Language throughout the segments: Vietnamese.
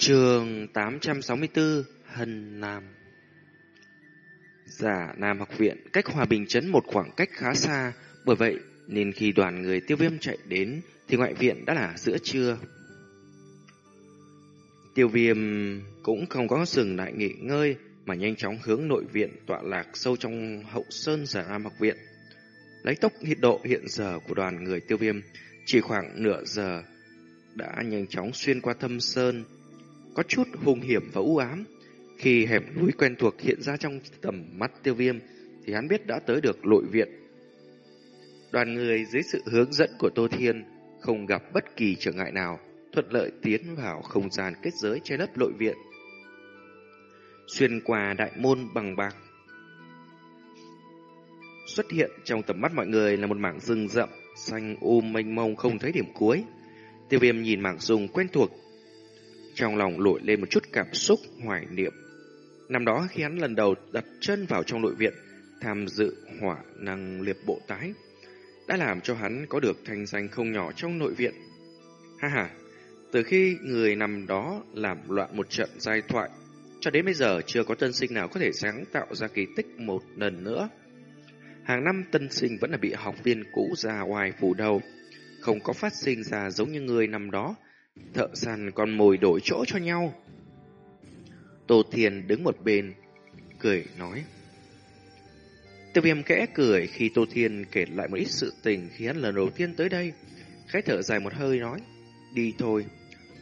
Trường 864 Hân Nam Giả Nam học viện cách Hòa Bình Trấn một khoảng cách khá xa, bởi vậy nên khi đoàn người tiêu viêm chạy đến thì ngoại viện đã là giữa trưa. Tiêu viêm cũng không có dừng lại nghỉ ngơi mà nhanh chóng hướng nội viện tọa lạc sâu trong hậu sơn giả Nam học viện. Lấy tốc nhiệt độ hiện giờ của đoàn người tiêu viêm chỉ khoảng nửa giờ đã nhanh chóng xuyên qua thâm sơn, có chút hung hiểm và u ám. Khi hẻm núi quen thuộc hiện ra trong tầm mắt tiêu viêm, thì hắn biết đã tới được nội viện. Đoàn người dưới sự hướng dẫn của Tô Thiên không gặp bất kỳ trở ngại nào, thuận lợi tiến vào không gian kết giới che lấp nội viện. Xuyên qua đại môn bằng bạc. Xuất hiện trong tầm mắt mọi người là một mảng rừng rậm, xanh um mênh mông không thấy điểm cuối. Tiêu viêm nhìn mảng rừng quen thuộc trong lòng nổi lên một chút cảm xúc hoài niệm. Năm đó khi hắn lần đầu đặt chân vào trong nội viện, tham dự hỏa năng liệp bộ tái, đã làm cho hắn có được thành danh không nhỏ trong nội viện. Ha ha, từ khi người nằm đó làm loạn một trận giai thoại, cho đến bây giờ chưa có tân sinh nào có thể sáng tạo ra kỳ tích một lần nữa. Hàng năm tân sinh vẫn là bị học viên cũ già hoài phủ đầu, không có phát sinh ra giống như người nằm đó, Thợ săn còn mồi đổi chỗ cho nhau. Tô Thiền đứng một bên, cười nói. Tiêu viêm kẽ cười khi Tô Thiên kể lại một ít sự tình khi hắn lần đầu tiên tới đây. Khẽ thở dài một hơi nói, đi thôi.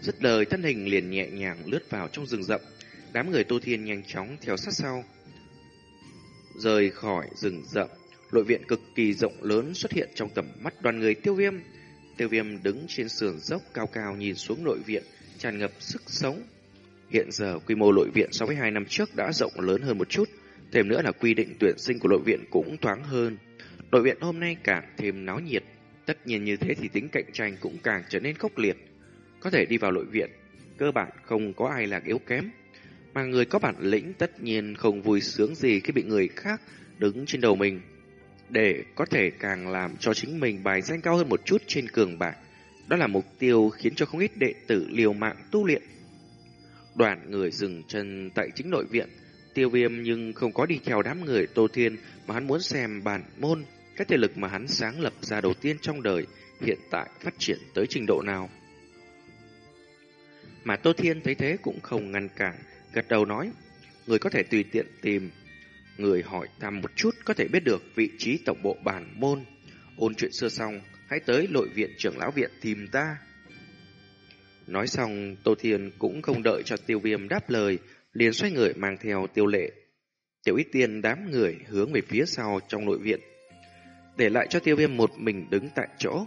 Dứt lời thân hình liền nhẹ nhàng lướt vào trong rừng rậm. Đám người Tô Thiên nhanh chóng theo sát sau. Rời khỏi rừng rậm, nội viện cực kỳ rộng lớn xuất hiện trong tầm mắt đoàn người tiêu viêm. Tiêu viêm đứng trên sườn dốc cao cao nhìn xuống nội viện, tràn ngập sức sống. Hiện giờ quy mô nội viện so với hai năm trước đã rộng lớn hơn một chút, thêm nữa là quy định tuyển sinh của nội viện cũng thoáng hơn. Nội viện hôm nay càng thêm náo nhiệt, tất nhiên như thế thì tính cạnh tranh cũng càng trở nên khốc liệt. Có thể đi vào nội viện, cơ bản không có ai là yếu kém, mà người có bản lĩnh tất nhiên không vui sướng gì khi bị người khác đứng trên đầu mình để có thể càng làm cho chính mình bài danh cao hơn một chút trên cường bảng. Đó là mục tiêu khiến cho không ít đệ tử liều mạng tu luyện. Đoàn người dừng chân tại chính nội viện, tiêu viêm nhưng không có đi theo đám người Tô Thiên mà hắn muốn xem bản môn, cái thể lực mà hắn sáng lập ra đầu tiên trong đời hiện tại phát triển tới trình độ nào. Mà Tô Thiên thấy thế cũng không ngăn cản, gật đầu nói, người có thể tùy tiện tìm Người hỏi thăm một chút có thể biết được vị trí tổng bộ bản môn. Ôn chuyện xưa xong, hãy tới nội viện trưởng lão viện tìm ta. Nói xong, Tô Thiên cũng không đợi cho tiêu viêm đáp lời, liền xoay người mang theo tiêu lệ. Tiểu ít tiên đám người hướng về phía sau trong nội viện. Để lại cho tiêu viêm một mình đứng tại chỗ.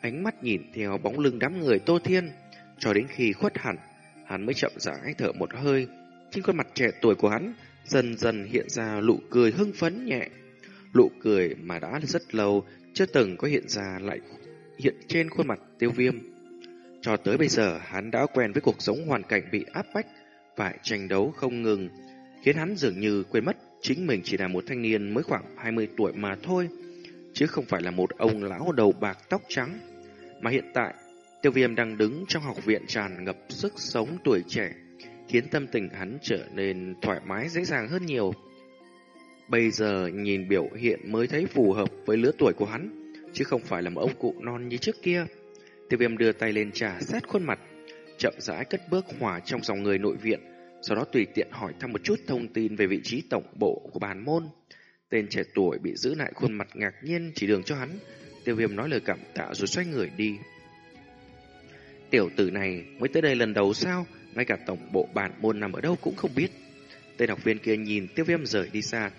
Ánh mắt nhìn theo bóng lưng đám người Tô Thiên, cho đến khi khuất hẳn, hắn mới chậm rãi thở một hơi. Trên khuôn mặt trẻ tuổi của hắn dần dần hiện ra nụ cười hưng phấn nhẹ. Nụ cười mà đã rất lâu chưa từng có hiện ra lại hiện trên khuôn mặt tiêu viêm. Cho tới bây giờ hắn đã quen với cuộc sống hoàn cảnh bị áp bách, phải tranh đấu không ngừng, khiến hắn dường như quên mất chính mình chỉ là một thanh niên mới khoảng 20 tuổi mà thôi, chứ không phải là một ông lão đầu bạc tóc trắng. Mà hiện tại, tiêu viêm đang đứng trong học viện tràn ngập sức sống tuổi trẻ, khiến tâm tình hắn trở nên thoải mái dễ dàng hơn nhiều. Bây giờ nhìn biểu hiện mới thấy phù hợp với lứa tuổi của hắn, chứ không phải là một ông cụ non như trước kia. Tiêu viêm đưa tay lên trà sát khuôn mặt, chậm rãi cất bước hòa trong dòng người nội viện, sau đó tùy tiện hỏi thăm một chút thông tin về vị trí tổng bộ của bàn môn. Tên trẻ tuổi bị giữ lại khuôn mặt ngạc nhiên chỉ đường cho hắn, tiêu viêm nói lời cảm tạ rồi xoay người đi. Tiểu tử này mới tới đây lần đầu sao? Ngay cả tổng bộ bản môn nằm ở đâu cũng không biết. Tên học viên kia nhìn tiêu viêm rời đi xa,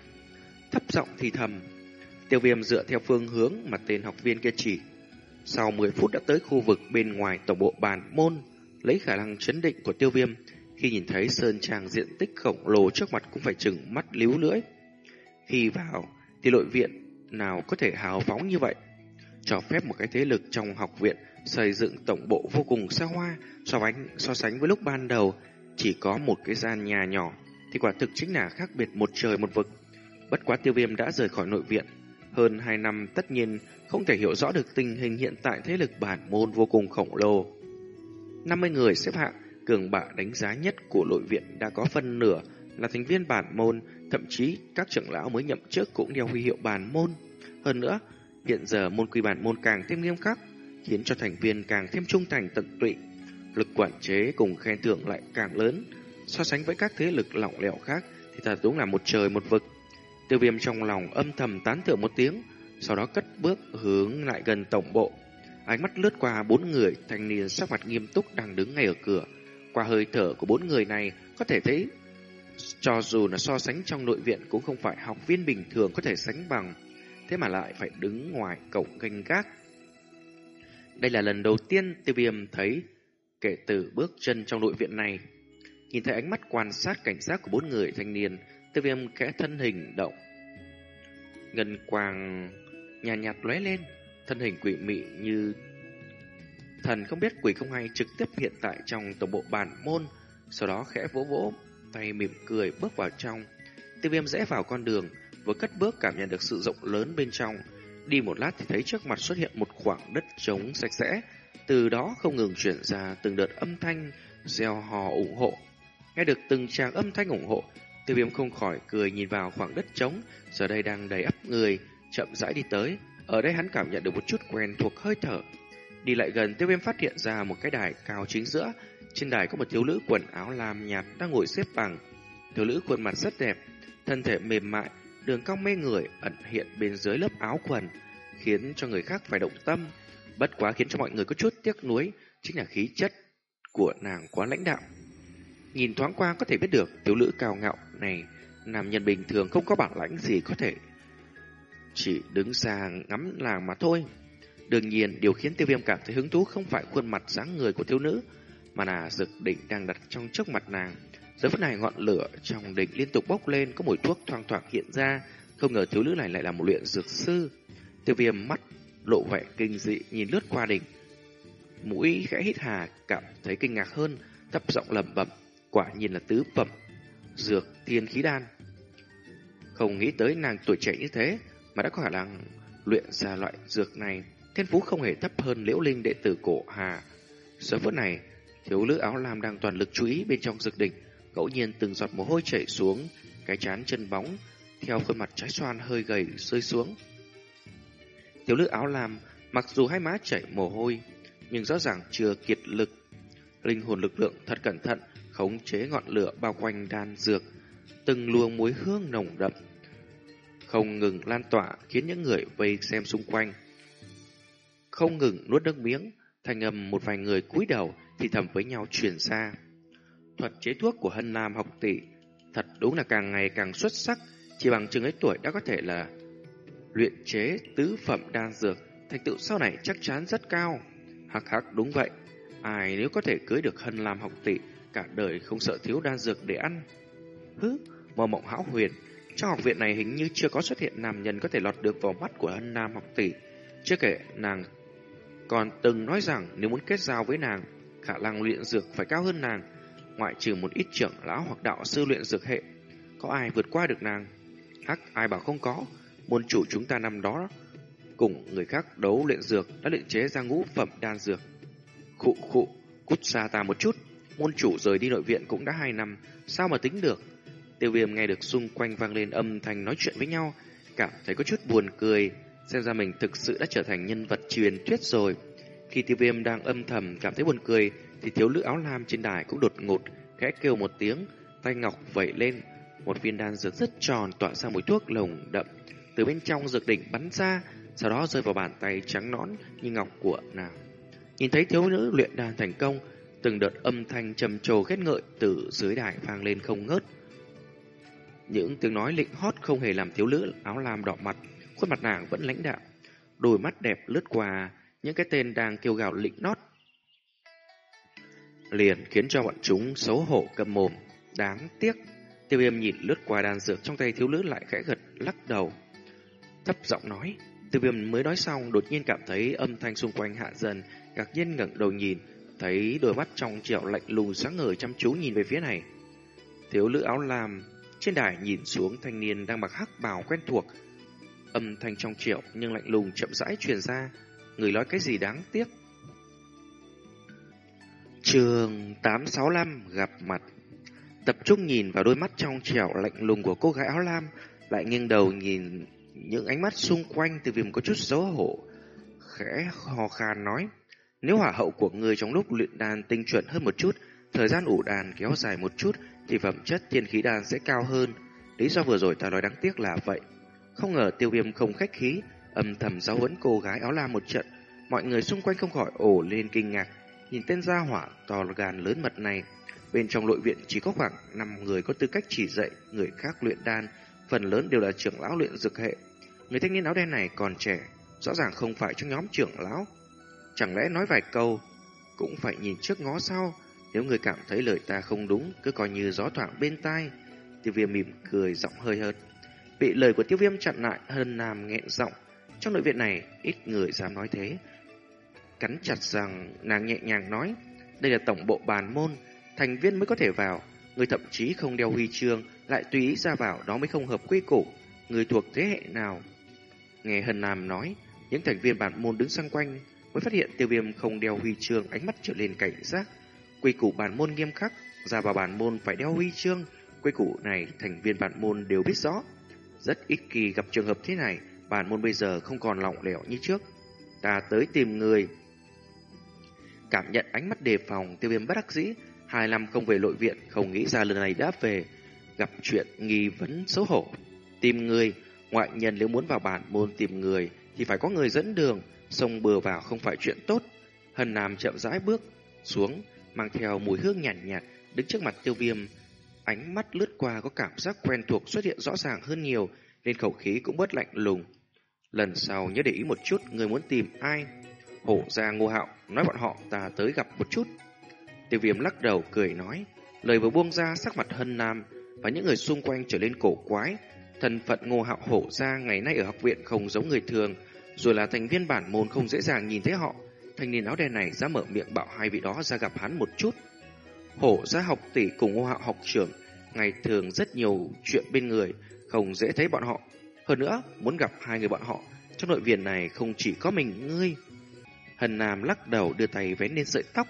thấp giọng thì thầm. Tiêu viêm dựa theo phương hướng mà tên học viên kia chỉ. Sau 10 phút đã tới khu vực bên ngoài tổng bộ bản môn, lấy khả năng chấn định của tiêu viêm, khi nhìn thấy sơn trang diện tích khổng lồ trước mặt cũng phải chừng mắt líu lưỡi. Khi vào, thì nội viện nào có thể hào phóng như vậy? Cho phép một cái thế lực trong học viện xây dựng tổng bộ vô cùng xa hoa, so sánh, so sánh với lúc ban đầu chỉ có một cái gian nhà nhỏ, thì quả thực chính là khác biệt một trời một vực. Bất quá tiêu viêm đã rời khỏi nội viện, hơn hai năm tất nhiên không thể hiểu rõ được tình hình hiện tại thế lực bản môn vô cùng khổng lồ. 50 người xếp hạng, cường bạ đánh giá nhất của nội viện đã có phân nửa là thành viên bản môn, thậm chí các trưởng lão mới nhậm chức cũng đeo huy hiệu bản môn. Hơn nữa, hiện giờ môn quy bản môn càng thêm nghiêm khắc, khiến cho thành viên càng thêm trung thành tận tụy. Lực quản chế cùng khen thưởng lại càng lớn, so sánh với các thế lực lỏng lẻo khác thì thật đúng là một trời một vực. Tiêu viêm trong lòng âm thầm tán thưởng một tiếng, sau đó cất bước hướng lại gần tổng bộ. Ánh mắt lướt qua bốn người thanh niên sắc mặt nghiêm túc đang đứng ngay ở cửa. Qua hơi thở của bốn người này có thể thấy cho dù là so sánh trong nội viện cũng không phải học viên bình thường có thể sánh bằng, thế mà lại phải đứng ngoài cổng canh gác. Đây là lần đầu tiên tiêu viêm thấy kể từ bước chân trong nội viện này. Nhìn thấy ánh mắt quan sát cảnh giác của bốn người thanh niên, tiêu viêm kẽ thân hình động. Ngân quang nhạt nhạt lóe lên, thân hình quỷ mị như thần không biết quỷ không hay trực tiếp hiện tại trong tổng bộ bản môn, sau đó khẽ vỗ vỗ, tay mỉm cười bước vào trong. Tiêu viêm rẽ vào con đường, vừa cất bước cảm nhận được sự rộng lớn bên trong. Đi một lát thì thấy trước mặt xuất hiện một khoảng đất trống sạch sẽ, từ đó không ngừng chuyển ra từng đợt âm thanh gieo hò ủng hộ. Nghe được từng tràng âm thanh ủng hộ, tiêu viêm không khỏi cười nhìn vào khoảng đất trống, giờ đây đang đầy ắp người, chậm rãi đi tới. Ở đây hắn cảm nhận được một chút quen thuộc hơi thở. Đi lại gần, tiêu viêm phát hiện ra một cái đài cao chính giữa. Trên đài có một thiếu nữ quần áo lam nhạt đang ngồi xếp bằng. Thiếu nữ khuôn mặt rất đẹp, thân thể mềm mại, đường cong mê người ẩn hiện bên dưới lớp áo quần, khiến cho người khác phải động tâm. Bất quá khiến cho mọi người có chút tiếc nuối, chính là khí chất của nàng quá lãnh đạo. Nhìn thoáng qua có thể biết được thiếu nữ cao ngạo này, nam nhân bình thường không có bản lãnh gì có thể chỉ đứng xa ngắm làng mà thôi. Đương nhiên, điều khiến tiêu viêm cảm thấy hứng thú không phải khuôn mặt dáng người của thiếu nữ, mà là dực đỉnh đang đặt trong trước mặt nàng. Giờ phút này ngọn lửa trong đỉnh liên tục bốc lên, có mùi thuốc thoang thoảng hiện ra, không ngờ thiếu nữ này lại là một luyện dược sư. Tiêu viêm mắt lộ vẻ kinh dị nhìn lướt qua đỉnh. Mũi khẽ hít hà, cảm thấy kinh ngạc hơn, thấp giọng lẩm bẩm, quả nhiên là tứ phẩm dược tiên khí đan. Không nghĩ tới nàng tuổi trẻ như thế, mà đã có khả năng luyện ra loại dược này, thiên phú không hề thấp hơn liễu linh đệ tử cổ Hà. Giờ phút này, thiếu nữ áo lam đang toàn lực chú ý bên trong dược đỉnh, ngẫu nhiên từng giọt mồ hôi chảy xuống, cái chán chân bóng, theo khuôn mặt trái xoan hơi gầy rơi xuống. Thiếu nữ áo lam, mặc dù hai má chảy mồ hôi, nhưng rõ ràng chưa kiệt lực. Linh hồn lực lượng thật cẩn thận, khống chế ngọn lửa bao quanh đan dược, từng luồng muối hương nồng đậm không ngừng lan tỏa khiến những người vây xem xung quanh không ngừng nuốt nước miếng, thành âm một vài người cúi đầu thì thầm với nhau truyền xa. Thuật chế thuốc của Hân Nam học tỷ thật đúng là càng ngày càng xuất sắc, chỉ bằng chừng ấy tuổi đã có thể là luyện chế tứ phẩm đan dược, thành tựu sau này chắc chắn rất cao. Hắc hắc đúng vậy, ai nếu có thể cưới được Hân Lam học tỷ, cả đời không sợ thiếu đan dược để ăn. Hứ, mơ mộng hão huyền, trong học viện này hình như chưa có xuất hiện nam nhân có thể lọt được vào mắt của Hân Nam học tỷ. Chưa kể nàng còn từng nói rằng nếu muốn kết giao với nàng, khả năng luyện dược phải cao hơn nàng, ngoại trừ một ít trưởng lão hoặc đạo sư luyện dược hệ. Có ai vượt qua được nàng? Hắc, ai bảo không có. Môn chủ chúng ta năm đó cùng người khác đấu luyện dược đã luyện chế ra ngũ phẩm đan dược. Khụ khụ, cút xa ta một chút. Môn chủ rời đi nội viện cũng đã hai năm, sao mà tính được? Tiêu viêm nghe được xung quanh vang lên âm thanh nói chuyện với nhau, cảm thấy có chút buồn cười, xem ra mình thực sự đã trở thành nhân vật truyền thuyết rồi. Khi tiêu viêm đang âm thầm cảm thấy buồn cười, thì thiếu nữ áo lam trên đài cũng đột ngột, khẽ kêu một tiếng, tay ngọc vẩy lên, một viên đan dược rất tròn tỏa ra mùi thuốc lồng đậm, từ bên trong dược đỉnh bắn ra, sau đó rơi vào bàn tay trắng nõn như ngọc của nàng. Nhìn thấy thiếu nữ luyện đan thành công, từng đợt âm thanh trầm trồ khét ngợi từ dưới đài vang lên không ngớt. Những tiếng nói lịnh hót không hề làm thiếu nữ áo lam đỏ mặt, khuôn mặt nàng vẫn lãnh đạm, đôi mắt đẹp lướt qua những cái tên đang kêu gào lịnh nót. Liền khiến cho bọn chúng xấu hổ cầm mồm, đáng tiếc. Tiêu viêm nhìn lướt qua đàn dược trong tay thiếu nữ lại khẽ gật lắc đầu. Thấp giọng nói, tiêu viêm mới nói xong đột nhiên cảm thấy âm thanh xung quanh hạ dần, ngạc nhiên ngẩng đầu nhìn, thấy đôi mắt trong trẻo lạnh lùng sáng ngời chăm chú nhìn về phía này. Thiếu nữ áo lam trên đài nhìn xuống thanh niên đang mặc hắc bào quen thuộc. Âm thanh trong triệu nhưng lạnh lùng chậm rãi truyền ra. Người nói cái gì đáng tiếc. Trường 865 gặp mặt. Tập trung nhìn vào đôi mắt trong trẻo lạnh lùng của cô gái áo lam, Lại nghiêng đầu nhìn những ánh mắt xung quanh từ viêm có chút xấu hổ. Khẽ hò khan nói, Nếu hỏa hậu của người trong lúc luyện đàn tinh chuẩn hơn một chút, Thời gian ủ đàn kéo dài một chút, Thì phẩm chất thiên khí đàn sẽ cao hơn. Lý do vừa rồi ta nói đáng tiếc là vậy. Không ngờ tiêu viêm không khách khí, Âm thầm giáo huấn cô gái áo lam một trận. Mọi người xung quanh không khỏi ổ lên kinh ngạc. Nhìn tên gia hỏa to gan lớn mật này, bên trong nội viện chỉ có khoảng 5 người có tư cách chỉ dạy người khác luyện đan, phần lớn đều là trưởng lão luyện dược hệ. Người thanh niên áo đen này còn trẻ, rõ ràng không phải trong nhóm trưởng lão. Chẳng lẽ nói vài câu, cũng phải nhìn trước ngó sau, nếu người cảm thấy lời ta không đúng, cứ coi như gió thoảng bên tai. Tiêu viêm mỉm cười giọng hơi hợt. Bị lời của tiêu viêm chặn lại hơn nam nghẹn giọng. Trong nội viện này, ít người dám nói thế, cắn chặt rằng nàng nhẹ nhàng nói, đây là tổng bộ bàn môn, thành viên mới có thể vào, người thậm chí không đeo huy chương, lại tùy ý ra vào đó mới không hợp quy củ, người thuộc thế hệ nào. Nghe Hân Nam nói, những thành viên bản môn đứng xung quanh mới phát hiện tiêu viêm không đeo huy chương, ánh mắt trở lên cảnh giác. Quy củ bản môn nghiêm khắc, ra vào bản môn phải đeo huy chương, quy củ này thành viên bản môn đều biết rõ. Rất ít kỳ gặp trường hợp thế này, bản môn bây giờ không còn lỏng lẻo như trước. Ta tới tìm người, Cảm nhận ánh mắt đề phòng, tiêu viêm bất đắc dĩ, hai năm không về nội viện, không nghĩ ra lần này đã về, gặp chuyện nghi vấn xấu hổ. Tìm người, ngoại nhân nếu muốn vào bản môn tìm người, thì phải có người dẫn đường, sông bừa vào không phải chuyện tốt. Hân Nam chậm rãi bước xuống, mang theo mùi hương nhàn nhạt, nhạt, đứng trước mặt tiêu viêm. Ánh mắt lướt qua có cảm giác quen thuộc xuất hiện rõ ràng hơn nhiều, nên khẩu khí cũng bớt lạnh lùng. Lần sau nhớ để ý một chút người muốn tìm ai. Hổ ra ngô hạo, nói bọn họ ta tới gặp một chút. Tiêu viêm lắc đầu cười nói, lời vừa buông ra sắc mặt hân nam và những người xung quanh trở lên cổ quái. Thân phận ngô hạo hổ ra ngày nay ở học viện không giống người thường, rồi là thành viên bản môn không dễ dàng nhìn thấy họ. Thanh niên áo đen này ra mở miệng bảo hai vị đó ra gặp hắn một chút. Hổ ra học tỷ cùng ngô hạo học trưởng, ngày thường rất nhiều chuyện bên người, không dễ thấy bọn họ. Hơn nữa, muốn gặp hai người bọn họ, trong nội viện này không chỉ có mình ngươi. Hân Nam lắc đầu đưa tay vén lên sợi tóc,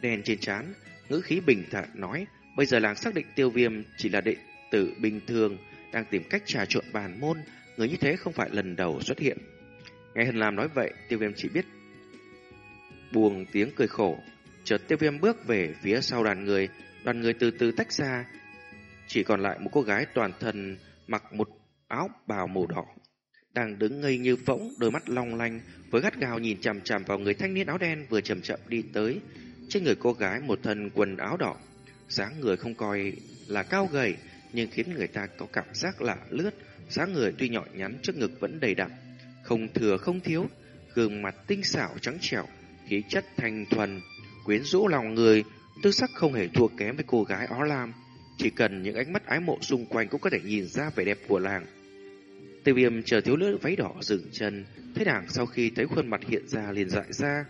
đen trên trán, ngữ khí bình thản nói, bây giờ làng xác định tiêu viêm chỉ là đệ tử bình thường, đang tìm cách trà trộn bàn môn, người như thế không phải lần đầu xuất hiện. Nghe Hân Nam nói vậy, tiêu viêm chỉ biết buông tiếng cười khổ. Chợt tiêu viêm bước về phía sau đoàn người, đoàn người từ từ tách ra. Chỉ còn lại một cô gái toàn thân mặc một áo bào màu đỏ đang đứng ngây như phỗng, đôi mắt long lanh, với gắt gao nhìn chằm chằm vào người thanh niên áo đen vừa chậm chậm đi tới. Trên người cô gái một thân quần áo đỏ, dáng người không coi là cao gầy, nhưng khiến người ta có cảm giác lạ lướt. dáng người tuy nhỏ nhắn trước ngực vẫn đầy đặn, không thừa không thiếu, gương mặt tinh xảo trắng trẻo, khí chất thanh thuần, quyến rũ lòng người, tư sắc không hề thua kém với cô gái áo lam. Chỉ cần những ánh mắt ái mộ xung quanh cũng có thể nhìn ra vẻ đẹp của làng. Tiêu viêm chờ thiếu nữ váy đỏ dừng chân, thấy nàng sau khi thấy khuôn mặt hiện ra liền dại ra.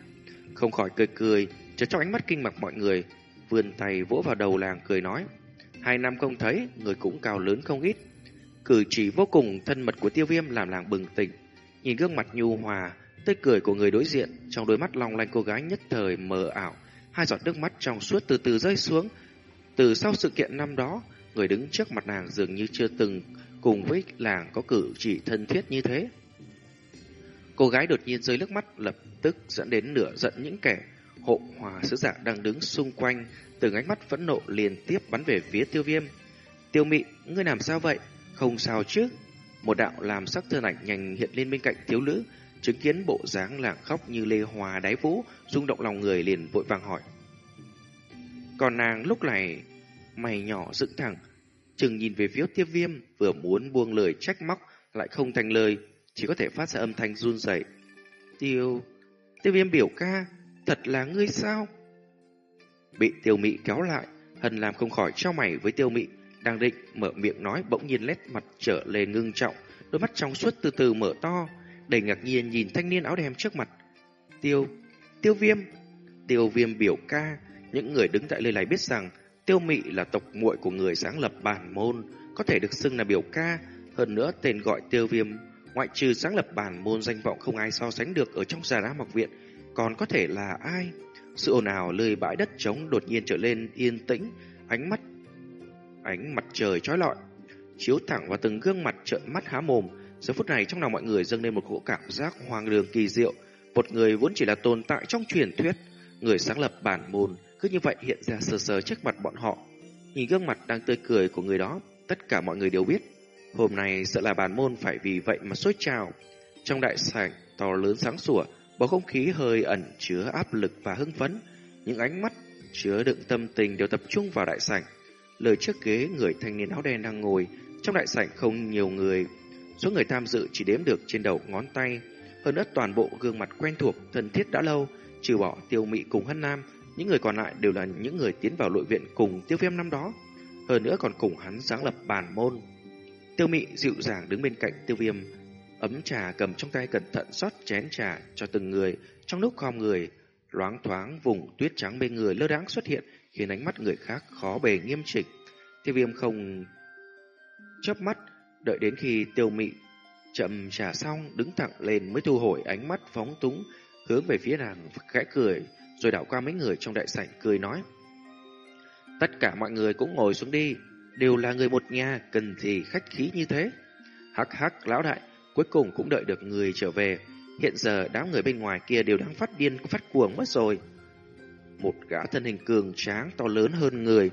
Không khỏi cười cười, chờ trong ánh mắt kinh ngạc mọi người, vươn tay vỗ vào đầu làng cười nói. Hai năm không thấy, người cũng cao lớn không ít. Cử chỉ vô cùng thân mật của tiêu viêm làm làng bừng tỉnh. Nhìn gương mặt nhu hòa, tươi cười của người đối diện, trong đôi mắt long lanh cô gái nhất thời mờ ảo. Hai giọt nước mắt trong suốt từ từ rơi xuống. Từ sau sự kiện năm đó, người đứng trước mặt nàng dường như chưa từng cùng với làng có cử chỉ thân thiết như thế. Cô gái đột nhiên rơi nước mắt lập tức dẫn đến nửa giận những kẻ hộ hòa sứ giả đang đứng xung quanh, từng ánh mắt phẫn nộ liên tiếp bắn về phía tiêu viêm. Tiêu mị, ngươi làm sao vậy? Không sao chứ? Một đạo làm sắc thân ảnh nhanh hiện lên bên cạnh thiếu nữ, chứng kiến bộ dáng làng khóc như lê hòa đáy vũ, rung động lòng người liền vội vàng hỏi. Còn nàng lúc này, mày nhỏ dựng thẳng, chừng nhìn về phía tiêu viêm, vừa muốn buông lời trách móc, lại không thành lời, chỉ có thể phát ra âm thanh run rẩy. Tiêu... Tiêu viêm biểu ca, thật là ngươi sao? Bị tiêu mị kéo lại, hần làm không khỏi trao mày với tiêu mị, đang định mở miệng nói bỗng nhiên lét mặt trở lên ngưng trọng, đôi mắt trong suốt từ từ mở to, đầy ngạc nhiên nhìn thanh niên áo đen trước mặt. Tiêu... Tiêu viêm... Tiêu viêm biểu ca, những người đứng tại nơi này biết rằng Tiêu Mị là tộc muội của người sáng lập bản môn, có thể được xưng là biểu ca, hơn nữa tên gọi Tiêu Viêm, ngoại trừ sáng lập bản môn danh vọng không ai so sánh được ở trong Già Đá Học viện, còn có thể là ai? Sự ồn ào lơi bãi đất trống đột nhiên trở lên yên tĩnh, ánh mắt ánh mặt trời chói lọi, chiếu thẳng vào từng gương mặt trợn mắt há mồm. Giờ phút này trong lòng mọi người dâng lên một cỗ cảm giác hoang đường kỳ diệu. Một người vốn chỉ là tồn tại trong truyền thuyết, người sáng lập bản môn cứ như vậy hiện ra sờ sờ trước mặt bọn họ. Nhìn gương mặt đang tươi cười của người đó, tất cả mọi người đều biết. Hôm nay sợ là bản môn phải vì vậy mà sôi trào. Trong đại sảnh to lớn sáng sủa, bầu không khí hơi ẩn chứa áp lực và hưng phấn. Những ánh mắt chứa đựng tâm tình đều tập trung vào đại sảnh. Lời trước ghế người thanh niên áo đen đang ngồi, trong đại sảnh không nhiều người. Số người tham dự chỉ đếm được trên đầu ngón tay. Hơn nữa toàn bộ gương mặt quen thuộc, thân thiết đã lâu, trừ bỏ tiêu mị cùng hân nam, những người còn lại đều là những người tiến vào nội viện cùng tiêu viêm năm đó. Hơn nữa còn cùng hắn sáng lập bàn môn. Tiêu mị dịu dàng đứng bên cạnh tiêu viêm, ấm trà cầm trong tay cẩn thận rót chén trà cho từng người. Trong lúc khom người, loáng thoáng vùng tuyết trắng bên người lơ đáng xuất hiện, khiến ánh mắt người khác khó bề nghiêm chỉnh. Tiêu viêm không chớp mắt, đợi đến khi tiêu mị chậm trà xong, đứng thẳng lên mới thu hồi ánh mắt phóng túng, hướng về phía nàng khẽ cười, rồi đảo qua mấy người trong đại sảnh cười nói. Tất cả mọi người cũng ngồi xuống đi, đều là người một nhà, cần gì khách khí như thế. Hắc hắc, lão đại, cuối cùng cũng đợi được người trở về. Hiện giờ đám người bên ngoài kia đều đang phát điên, phát cuồng mất rồi. Một gã thân hình cường tráng to lớn hơn người,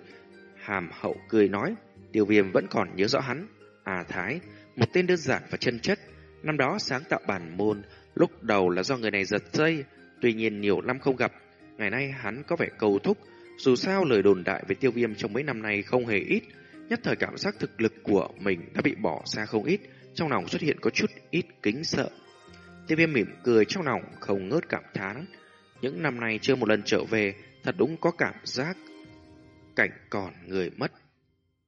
hàm hậu cười nói, tiêu viêm vẫn còn nhớ rõ hắn. À Thái, một tên đơn giản và chân chất, năm đó sáng tạo bản môn, lúc đầu là do người này giật dây, tuy nhiên nhiều năm không gặp, ngày nay hắn có vẻ cầu thúc, dù sao lời đồn đại về tiêu viêm trong mấy năm nay không hề ít, nhất thời cảm giác thực lực của mình đã bị bỏ xa không ít, trong lòng xuất hiện có chút ít kính sợ. Tiêu viêm mỉm cười trong lòng không ngớt cảm thán, những năm nay chưa một lần trở về, thật đúng có cảm giác cảnh còn người mất.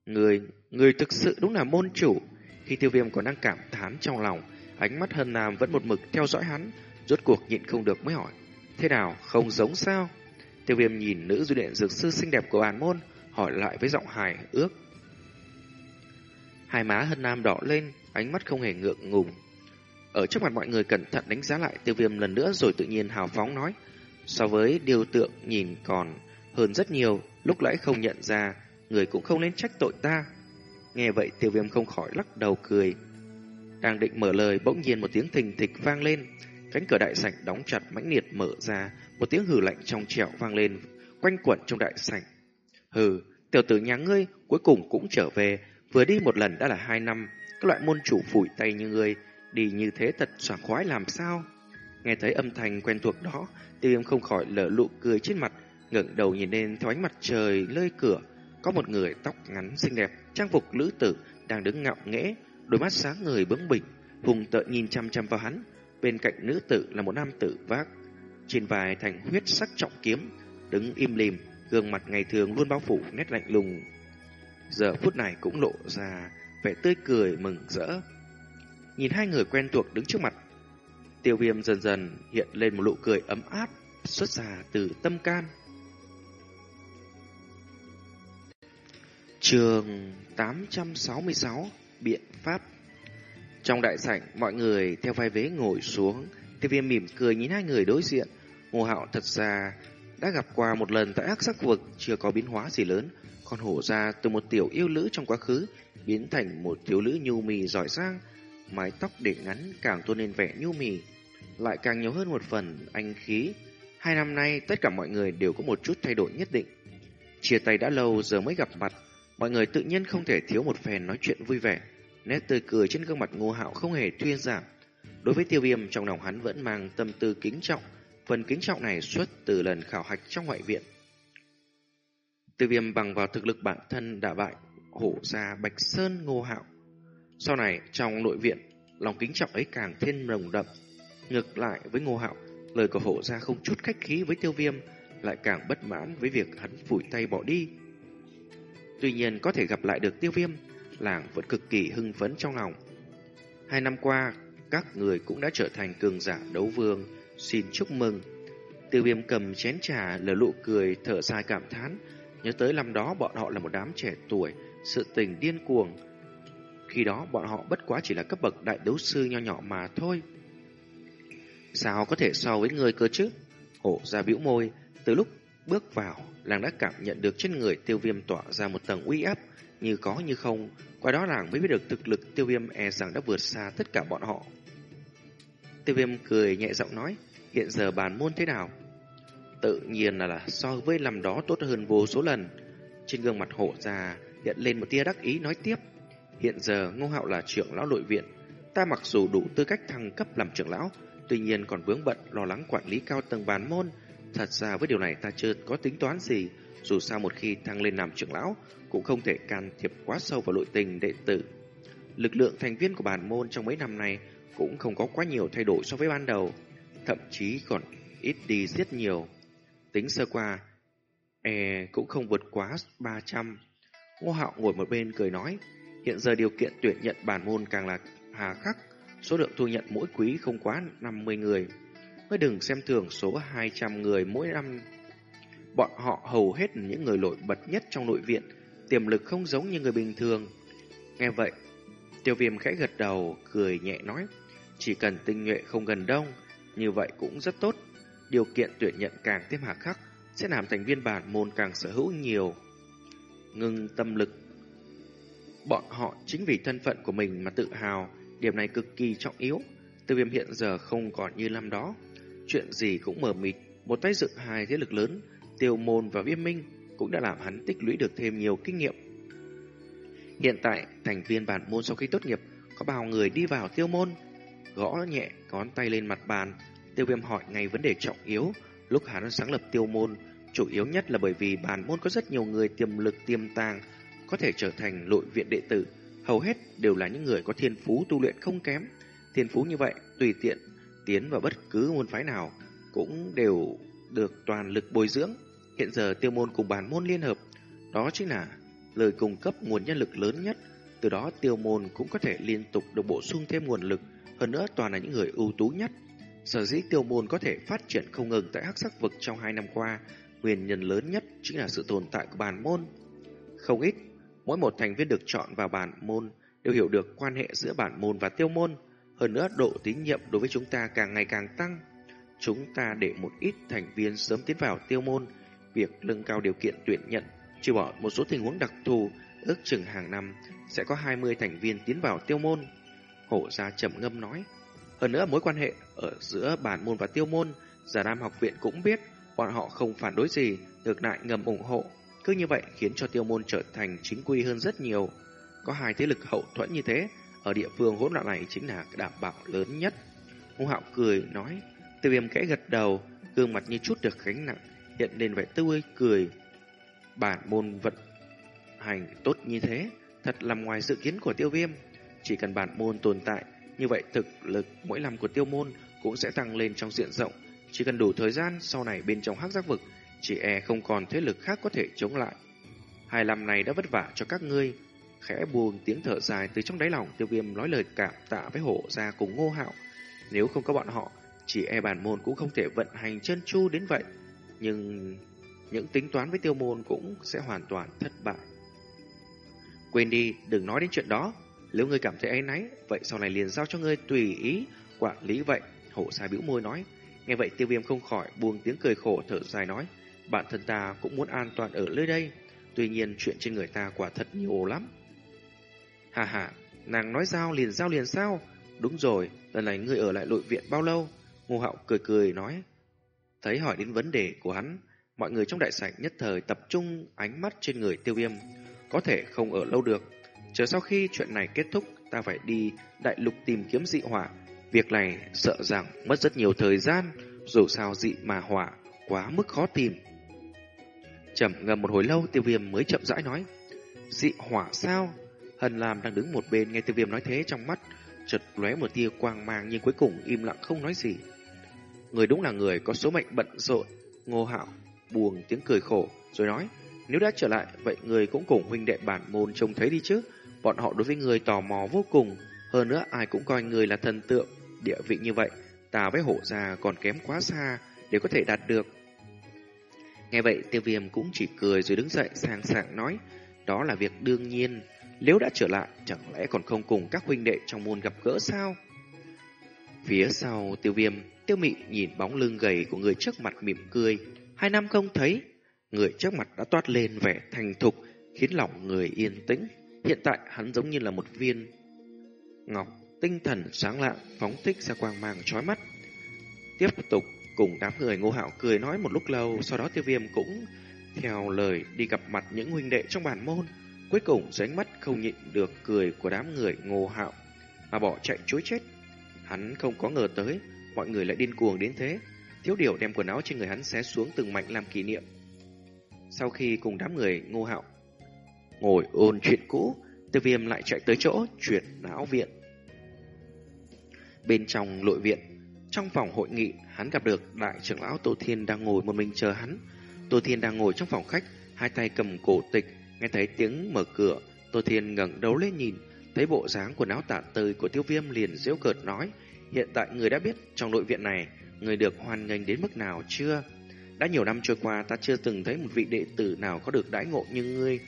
Người, người thực sự đúng là môn chủ. Khi tiêu viêm còn đang cảm thán trong lòng, ánh mắt hân nam vẫn một mực theo dõi hắn, rốt cuộc nhịn không được mới hỏi. Thế nào, không giống sao? Tiêu viêm nhìn nữ du luyện dược sư xinh đẹp của bản môn, hỏi lại với giọng hài ước. Hai má hân nam đỏ lên, ánh mắt không hề ngượng ngùng. Ở trước mặt mọi người cẩn thận đánh giá lại tiêu viêm lần nữa rồi tự nhiên hào phóng nói. So với điều tượng nhìn còn hơn rất nhiều, lúc nãy không nhận ra, người cũng không nên trách tội ta. Nghe vậy tiêu viêm không khỏi lắc đầu cười. Đang định mở lời bỗng nhiên một tiếng thình thịch vang lên. Cánh cửa đại sảnh đóng chặt mãnh liệt mở ra, một tiếng hừ lạnh trong trẻo vang lên, quanh quẩn trong đại sảnh. Hừ, tiểu tử nhà ngươi cuối cùng cũng trở về, vừa đi một lần đã là hai năm, các loại môn chủ phủi tay như ngươi, đi như thế thật sảng khoái làm sao? Nghe thấy âm thanh quen thuộc đó, tiêu viêm không khỏi lở lụ cười trên mặt, ngẩng đầu nhìn lên theo ánh mặt trời lơi cửa, có một người tóc ngắn xinh đẹp, trang phục lữ tử đang đứng ngạo nghễ, đôi mắt sáng người bướng bỉnh, hùng tợn nhìn chăm chăm vào hắn. Bên cạnh nữ tử là một nam tử vác trên vai thành huyết sắc trọng kiếm, đứng im lìm, gương mặt ngày thường luôn bao phủ nét lạnh lùng. Giờ phút này cũng lộ ra vẻ tươi cười mừng rỡ. Nhìn hai người quen thuộc đứng trước mặt, tiêu viêm dần dần hiện lên một nụ cười ấm áp xuất ra từ tâm can. Trường 866 Biện pháp Trong đại sảnh, mọi người theo vai vế ngồi xuống. Tiêu viêm mỉm cười nhìn hai người đối diện. Ngô Hạo thật ra đã gặp qua một lần tại ác sắc vực, chưa có biến hóa gì lớn. Còn hổ ra từ một tiểu yêu nữ trong quá khứ, biến thành một thiếu nữ nhu mì giỏi giang. Mái tóc để ngắn càng tôn lên vẻ nhu mì, lại càng nhiều hơn một phần anh khí. Hai năm nay, tất cả mọi người đều có một chút thay đổi nhất định. Chia tay đã lâu giờ mới gặp mặt, Mọi người tự nhiên không thể thiếu một phen nói chuyện vui vẻ. Nét tươi cười trên gương mặt ngô hạo không hề thuyên giảm. Đối với tiêu viêm trong lòng hắn vẫn mang tâm tư kính trọng. Phần kính trọng này xuất từ lần khảo hạch trong ngoại viện. Tiêu viêm bằng vào thực lực bản thân đã bại hổ ra Bạch Sơn ngô hạo. Sau này trong nội viện, lòng kính trọng ấy càng thêm nồng đậm. Ngược lại với ngô hạo, lời của hổ ra không chút khách khí với tiêu viêm, lại càng bất mãn với việc hắn phủi tay bỏ đi. Tuy nhiên có thể gặp lại được tiêu viêm, làng vẫn cực kỳ hưng phấn trong lòng. Hai năm qua, các người cũng đã trở thành cường giả đấu vương, xin chúc mừng. Tiêu viêm cầm chén trà lờ lụ cười thở dài cảm thán, nhớ tới năm đó bọn họ là một đám trẻ tuổi, sự tình điên cuồng. Khi đó bọn họ bất quá chỉ là cấp bậc đại đấu sư nho nhỏ mà thôi. Sao có thể so với người cơ chứ? Hổ ra bĩu môi, Từ lúc bước vào, làng đã cảm nhận được trên người tiêu viêm tỏa ra một tầng uy áp, như có như không. Qua đó làng mới biết được thực lực tiêu viêm e rằng đã vượt xa tất cả bọn họ. Tiêu viêm cười nhẹ giọng nói, hiện giờ bàn môn thế nào? Tự nhiên là, là so với làm đó tốt hơn vô số lần. Trên gương mặt hộ già hiện lên một tia đắc ý nói tiếp. Hiện giờ Ngô Hạo là trưởng lão nội viện. Ta mặc dù đủ tư cách thăng cấp làm trưởng lão, tuy nhiên còn vướng bận lo lắng quản lý cao tầng bàn môn. Thật ra với điều này ta chưa có tính toán gì. Dù sao một khi thăng lên làm trưởng lão, cũng không thể can thiệp quá sâu vào nội tình đệ tử. Lực lượng thành viên của bàn môn trong mấy năm này cũng không có quá nhiều thay đổi so với ban đầu, thậm chí còn ít đi rất nhiều. Tính sơ qua, e cũng không vượt quá 300. Ngô Hạo ngồi một bên cười nói, hiện giờ điều kiện tuyển nhận bản môn càng là hà khắc, số lượng thu nhận mỗi quý không quá 50 người. Ngươi đừng xem thường số 200 người mỗi năm. Bọn họ hầu hết những người nổi bật nhất trong nội viện, tiềm lực không giống như người bình thường. Nghe vậy, tiêu viêm khẽ gật đầu, cười nhẹ nói, chỉ cần tinh nhuệ không gần đông, như vậy cũng rất tốt. Điều kiện tuyển nhận càng thêm hạ khắc, sẽ làm thành viên bản môn càng sở hữu nhiều. Ngưng tâm lực. Bọn họ chính vì thân phận của mình mà tự hào, điểm này cực kỳ trọng yếu. Tiêu viêm hiện giờ không còn như năm đó. Chuyện gì cũng mờ mịt, một tay dựng hai thế lực lớn, tiêu môn và viêm minh cũng đã làm hắn tích lũy được thêm nhiều kinh nghiệm. Hiện tại, thành viên bản môn sau khi tốt nghiệp, có bao người đi vào tiêu môn, gõ nhẹ ngón tay lên mặt bàn, tiêu viêm hỏi ngay vấn đề trọng yếu, lúc hắn sáng lập tiêu môn, chủ yếu nhất là bởi vì bản môn có rất nhiều người tiềm lực tiềm tàng, có thể trở thành nội viện đệ tử, hầu hết đều là những người có thiên phú tu luyện không kém. Thiên phú như vậy, tùy tiện tiến vào bất cứ môn phái nào cũng đều được toàn lực bồi dưỡng. Hiện giờ tiêu môn cùng bản môn liên hợp, đó chính là lời cung cấp nguồn nhân lực lớn nhất, từ đó tiêu môn cũng có thể liên tục được bổ sung thêm nguồn lực, hơn nữa toàn là những người ưu tú nhất. Sở dĩ tiêu môn có thể phát triển không ngừng tại hắc sắc vực trong hai năm qua, nguyên nhân lớn nhất chính là sự tồn tại của bản môn. Không ít, mỗi một thành viên được chọn vào bản môn đều hiểu được quan hệ giữa bản môn và tiêu môn. Hơn nữa, độ tín nhiệm đối với chúng ta càng ngày càng tăng. Chúng ta để một ít thành viên sớm tiến vào tiêu môn, việc nâng cao điều kiện tuyển nhận, trừ bỏ một số tình huống đặc thù, ước chừng hàng năm sẽ có 20 thành viên tiến vào tiêu môn. Hổ gia trầm ngâm nói. Hơn nữa mối quan hệ ở giữa bản môn và tiêu môn, giả nam học viện cũng biết bọn họ không phản đối gì, ngược lại ngầm ủng hộ. Cứ như vậy khiến cho tiêu môn trở thành chính quy hơn rất nhiều. Có hai thế lực hậu thuẫn như thế, ở địa phương hỗn loạn này chính là đảm bảo lớn nhất. Ngô Hạo cười nói, tiêu viêm kẽ gật đầu, gương mặt như chút được gánh nặng, hiện lên vẻ tươi cười. Bản môn vận hành tốt như thế, thật làm ngoài dự kiến của tiêu viêm. Chỉ cần bản môn tồn tại, như vậy thực lực mỗi năm của tiêu môn cũng sẽ tăng lên trong diện rộng. Chỉ cần đủ thời gian, sau này bên trong hắc giác vực, chỉ e không còn thế lực khác có thể chống lại. Hai năm này đã vất vả cho các ngươi. Khẽ buồn tiếng thở dài từ trong đáy lòng tiêu viêm nói lời cảm tạ với hổ ra cùng ngô hạo. Nếu không có bọn họ, chỉ e bản môn cũng không thể vận hành chân chu đến vậy. Nhưng những tính toán với tiêu môn cũng sẽ hoàn toàn thất bại. Quên đi, đừng nói đến chuyện đó. Nếu ngươi cảm thấy áy náy, vậy sau này liền giao cho ngươi tùy ý quản lý vậy. Hổ sai bĩu môi nói. Nghe vậy tiêu viêm không khỏi buông tiếng cười khổ thở dài nói. Bản thân ta cũng muốn an toàn ở nơi đây. Tuy nhiên chuyện trên người ta quả thật nhiều lắm. Hà hà, nàng nói giao liền giao liền sao? Đúng rồi, lần này ngươi ở lại nội viện bao lâu? Ngô Hạo cười cười nói. Thấy hỏi đến vấn đề của hắn, mọi người trong đại sảnh nhất thời tập trung ánh mắt trên người tiêu viêm. Có thể không ở lâu được. Chờ sau khi chuyện này kết thúc, ta phải đi đại lục tìm kiếm dị hỏa. Việc này sợ rằng mất rất nhiều thời gian, dù sao dị mà hỏa quá mức khó tìm. Chậm ngầm một hồi lâu, tiêu viêm mới chậm rãi nói. Dị hỏa sao? Hân Lam đang đứng một bên nghe tiêu viêm nói thế trong mắt, chợt lóe một tia quang mang nhưng cuối cùng im lặng không nói gì. Người đúng là người có số mệnh bận rộn, ngô hạo buồn tiếng cười khổ, rồi nói, nếu đã trở lại, vậy người cũng cùng huynh đệ bản môn trông thấy đi chứ. Bọn họ đối với người tò mò vô cùng, hơn nữa ai cũng coi người là thần tượng, địa vị như vậy, ta với hộ già còn kém quá xa để có thể đạt được. Nghe vậy tiêu viêm cũng chỉ cười rồi đứng dậy sang sảng nói, đó là việc đương nhiên, nếu đã trở lại chẳng lẽ còn không cùng các huynh đệ trong môn gặp gỡ sao? Phía sau tiêu viêm, tiêu mị nhìn bóng lưng gầy của người trước mặt mỉm cười, Hai năm không thấy, người trước mặt đã toát lên vẻ thành thục, khiến lòng người yên tĩnh. Hiện tại hắn giống như là một viên ngọc tinh thần sáng lạng phóng thích ra quang mang chói mắt. Tiếp tục cùng đám người ngô hạo cười nói một lúc lâu, sau đó tiêu viêm cũng theo lời đi gặp mặt những huynh đệ trong bản môn. Cuối cùng dưới ánh mắt không nhịn được cười của đám người ngô hạo mà bỏ chạy chối chết. Hắn không có ngờ tới, mọi người lại điên cuồng đến thế. Thiếu điều đem quần áo trên người hắn xé xuống từng mảnh làm kỷ niệm. Sau khi cùng đám người ngô hạo ngồi ôn chuyện cũ, tiêu viêm lại chạy tới chỗ chuyển não viện. Bên trong nội viện, trong phòng hội nghị, hắn gặp được đại trưởng lão Tô Thiên đang ngồi một mình chờ hắn. Tô Thiên đang ngồi trong phòng khách, hai tay cầm cổ tịch, nghe thấy tiếng mở cửa. Tô Thiên ngẩng đầu lên nhìn, thấy bộ dáng quần áo tả tơi của tiêu viêm liền giễu cợt nói, hiện tại người đã biết trong nội viện này, người được hoan nghênh đến mức nào chưa? Đã nhiều năm trôi qua ta chưa từng thấy một vị đệ tử nào có được đãi ngộ như ngươi.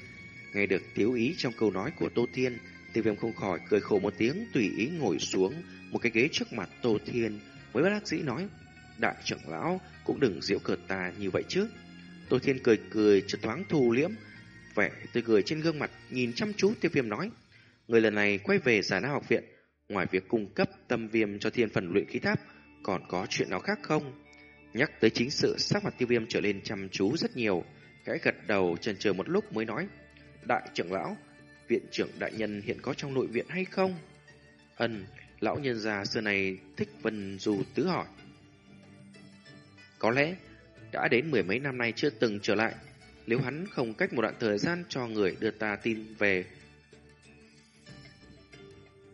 Nghe được thiếu ý trong câu nói của Tô Thiên, tiêu viêm không khỏi cười khổ một tiếng tùy ý ngồi xuống một cái ghế trước mặt Tô Thiên với bác sĩ nói, đại trưởng lão cũng đừng giễu cợt ta như vậy chứ. Tô Thiên cười cười chợt thoáng thu liễm, vẻ tươi cười trên gương mặt nhìn chăm chú tiêu viêm nói, người lần này quay về giả nam học viện, ngoài việc cung cấp tâm viêm cho thiên phần luyện khí tháp, còn có chuyện nào khác không? Nhắc tới chính sự sắc mặt tiêu viêm trở lên chăm chú rất nhiều, gãi gật đầu chần chờ một lúc mới nói, đại trưởng lão, viện trưởng đại nhân hiện có trong nội viện hay không? Ân, lão nhân già xưa này thích vân dù tứ hỏi. Có lẽ đã đến mười mấy năm nay chưa từng trở lại, nếu hắn không cách một đoạn thời gian cho người đưa ta tin về.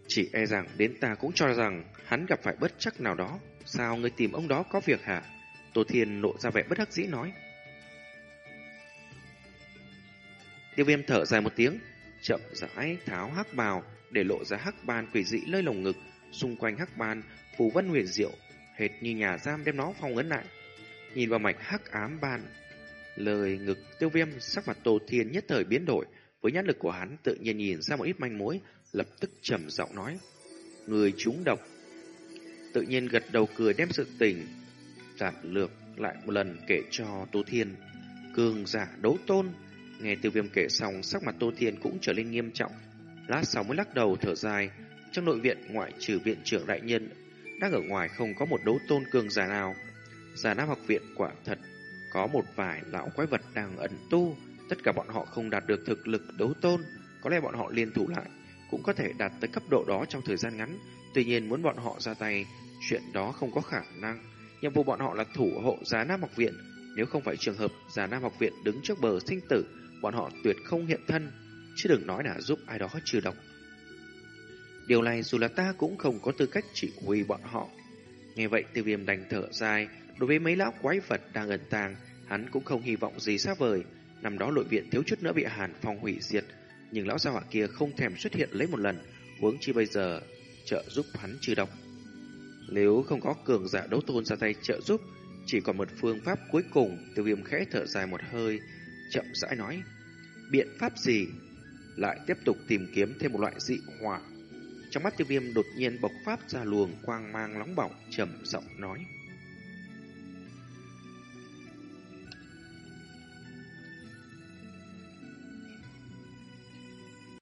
Chỉ e rằng đến ta cũng cho rằng hắn gặp phải bất chắc nào đó. Sao người tìm ông đó có việc hả? Tô Thiên lộ ra vẻ bất đắc dĩ nói. Tiêu viêm thở dài một tiếng, chậm rãi tháo hắc bào để lộ ra hắc ban quỷ dị lơi lồng ngực, xung quanh hắc ban phù vân huyền diệu, hệt như nhà giam đem nó phong ấn lại. Nhìn vào mạch hắc ám ban, lời ngực tiêu viêm sắc mặt Tô Thiên nhất thời biến đổi, với nhãn lực của hắn tự nhiên nhìn ra một ít manh mối, lập tức trầm giọng nói: "Người trúng độc." Tự nhiên gật đầu cười đem sự tình giản lược lại một lần kể cho Tô Thiên. Cường giả đấu tôn, nghe Tiêu Viêm kể xong, sắc mặt Tô Thiên cũng trở nên nghiêm trọng. Lát sau mới lắc đầu thở dài, trong nội viện ngoại trừ viện trưởng đại nhân, đang ở ngoài không có một đấu tôn cường giả nào. Giả Nam học viện quả thật có một vài lão quái vật đang ẩn tu, tất cả bọn họ không đạt được thực lực đấu tôn, có lẽ bọn họ liên thủ lại cũng có thể đạt tới cấp độ đó trong thời gian ngắn. Tuy nhiên muốn bọn họ ra tay, chuyện đó không có khả năng. Nhiệm vụ bọn họ là thủ hộ Giá Nam học viện. Nếu không phải trường hợp Giá Nam học viện đứng trước bờ sinh tử, bọn họ tuyệt không hiện thân, chứ đừng nói là giúp ai đó trừ độc. Điều này dù là ta cũng không có tư cách chỉ huy bọn họ. Nghe vậy tiêu viêm đành thở dài, đối với mấy lão quái vật đang ẩn tàng, hắn cũng không hy vọng gì xa vời. Năm đó nội viện thiếu chút nữa bị Hàn Phong hủy diệt, nhưng lão gia hỏa kia không thèm xuất hiện lấy một lần, huống chi bây giờ trợ giúp hắn trừ độc. Nếu không có cường giả đấu tôn ra tay trợ giúp, chỉ còn một phương pháp cuối cùng, tiêu viêm khẽ thở dài một hơi, chậm rãi nói. Biện pháp gì? Lại tiếp tục tìm kiếm thêm một loại dị hỏa. Trong mắt tiêu viêm đột nhiên bộc phát ra luồng quang mang nóng bỏng, trầm giọng nói.